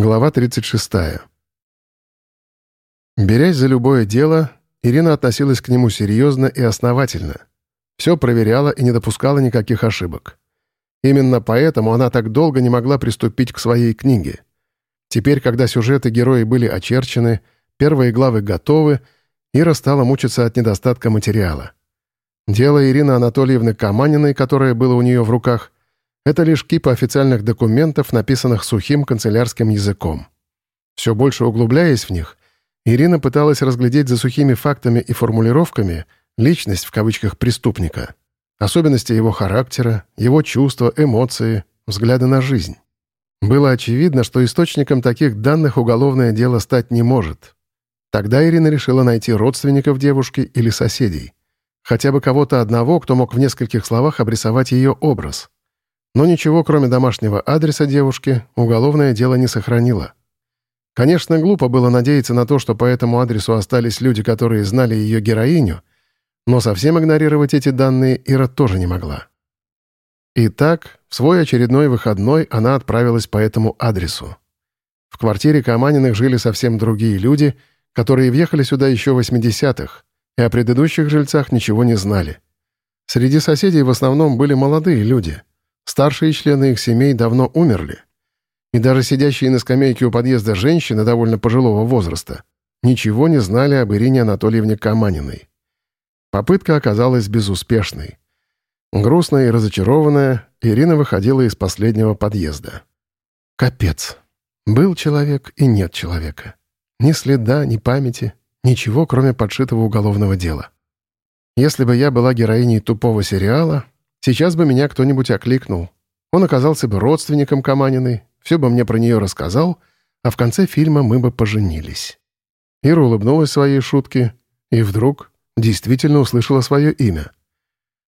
Глава 36. Берясь за любое дело, Ирина относилась к нему серьезно и основательно. Все проверяла и не допускала никаких ошибок. Именно поэтому она так долго не могла приступить к своей книге. Теперь, когда сюжеты герои были очерчены, первые главы готовы, Ира стала мучиться от недостатка материала. Дело Ирины Анатольевны Каманиной, которое было у нее в руках, это лишь кипа официальных документов, написанных сухим канцелярским языком. Все больше углубляясь в них, Ирина пыталась разглядеть за сухими фактами и формулировками личность в кавычках преступника, особенности его характера, его чувства, эмоции, взгляды на жизнь. Было очевидно, что источником таких данных уголовное дело стать не может. Тогда Ирина решила найти родственников девушки или соседей. Хотя бы кого-то одного, кто мог в нескольких словах обрисовать ее образ. Но ничего, кроме домашнего адреса девушки, уголовное дело не сохранило. Конечно, глупо было надеяться на то, что по этому адресу остались люди, которые знали ее героиню, но совсем игнорировать эти данные Ира тоже не могла. Итак, в свой очередной выходной она отправилась по этому адресу. В квартире Каманиных жили совсем другие люди, которые въехали сюда еще в 80-х, и о предыдущих жильцах ничего не знали. Среди соседей в основном были молодые люди. Старшие члены их семей давно умерли. И даже сидящие на скамейке у подъезда женщины довольно пожилого возраста ничего не знали об Ирине Анатольевне Каманиной. Попытка оказалась безуспешной. Грустная и разочарованная, Ирина выходила из последнего подъезда. Капец. Был человек и нет человека. Ни следа, ни памяти, ничего, кроме подшитого уголовного дела. Если бы я была героиней тупого сериала, сейчас бы меня кто-нибудь окликнул. Он оказался бы родственником Каманиной, все бы мне про нее рассказал, а в конце фильма мы бы поженились. Ира улыбнулась своей шутке и вдруг действительно услышала свое имя.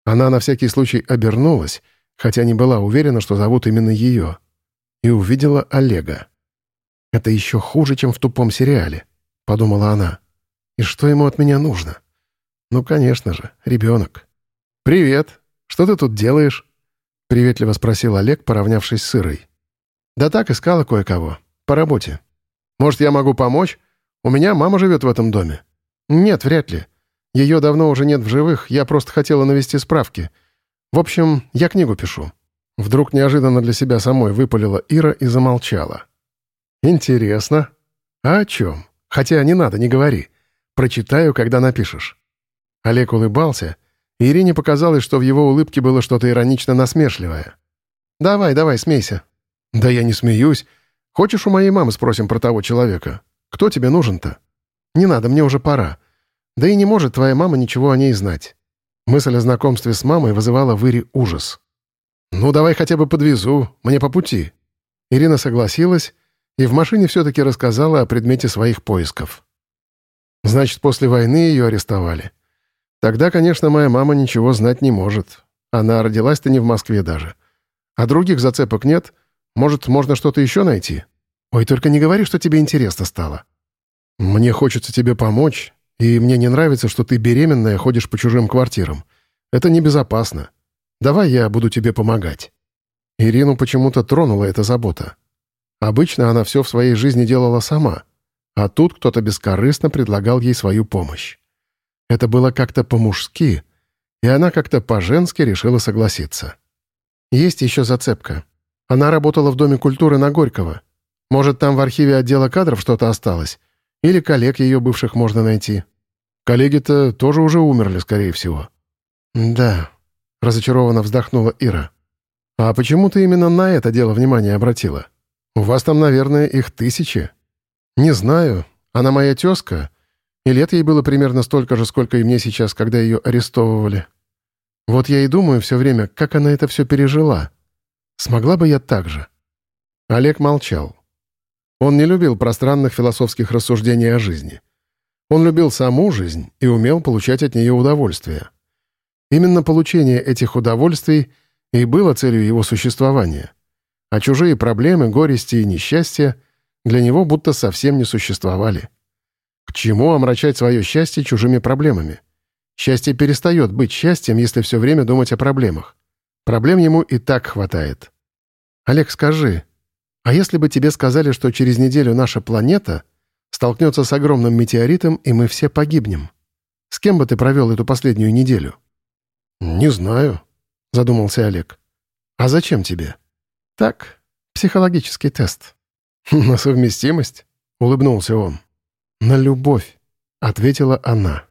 Она на всякий случай обернулась, хотя не была уверена, что зовут именно ее, и увидела Олега. «Это еще хуже, чем в тупом сериале», — подумала она. «И что ему от меня нужно?» «Ну, конечно же, ребенок». «Привет! Что ты тут делаешь?» — приветливо спросил Олег, поравнявшись с Ирой. «Да так, искала кое-кого. По работе. Может, я могу помочь? У меня мама живет в этом доме». «Нет, вряд ли. Ее давно уже нет в живых, я просто хотела навести справки. В общем, я книгу пишу». Вдруг неожиданно для себя самой выпалила Ира и замолчала. «Интересно. А о чем? Хотя не надо, не говори. Прочитаю, когда напишешь». Олег улыбался, Ирине показалось, что в его улыбке было что-то иронично насмешливое. «Давай, давай, смейся». «Да я не смеюсь. Хочешь, у моей мамы спросим про того человека? Кто тебе нужен-то?» «Не надо, мне уже пора. Да и не может твоя мама ничего о ней знать». Мысль о знакомстве с мамой вызывала в Ире ужас. «Ну, давай хотя бы подвезу, мне по пути». Ирина согласилась и в машине все-таки рассказала о предмете своих поисков. Значит, после войны ее арестовали. Тогда, конечно, моя мама ничего знать не может. Она родилась-то не в Москве даже. А других зацепок нет. Может, можно что-то еще найти? Ой, только не говори, что тебе интересно стало. Мне хочется тебе помочь, и мне не нравится, что ты беременная ходишь по чужим квартирам. Это небезопасно. Давай я буду тебе помогать». Ирину почему-то тронула эта забота. Обычно она все в своей жизни делала сама, а тут кто-то бескорыстно предлагал ей свою помощь. Это было как-то по-мужски, и она как-то по-женски решила согласиться. Есть еще зацепка. Она работала в Доме культуры на Горького. Может, там в архиве отдела кадров что-то осталось? Или коллег ее бывших можно найти. Коллеги-то тоже уже умерли, скорее всего. «Да», — разочарованно вздохнула Ира. «А почему ты именно на это дело внимание обратила? У вас там, наверное, их тысячи». «Не знаю. Она моя тезка, и лет ей было примерно столько же, сколько и мне сейчас, когда ее арестовывали. Вот я и думаю все время, как она это все пережила. Смогла бы я так же?» Олег молчал. Он не любил пространных философских рассуждений о жизни. Он любил саму жизнь и умел получать от нее удовольствие. Именно получение этих удовольствий и было целью его существования. А чужие проблемы, горести и несчастья для него будто совсем не существовали. К чему омрачать свое счастье чужими проблемами? Счастье перестает быть счастьем, если все время думать о проблемах. Проблем ему и так хватает. «Олег, скажи, А если бы тебе сказали, что через неделю наша планета столкнется с огромным метеоритом, и мы все погибнем? С кем бы ты провел эту последнюю неделю?» «Не знаю», — задумался Олег. «А зачем тебе?» «Так, психологический тест». «На совместимость?» — улыбнулся он. «На любовь», — ответила она.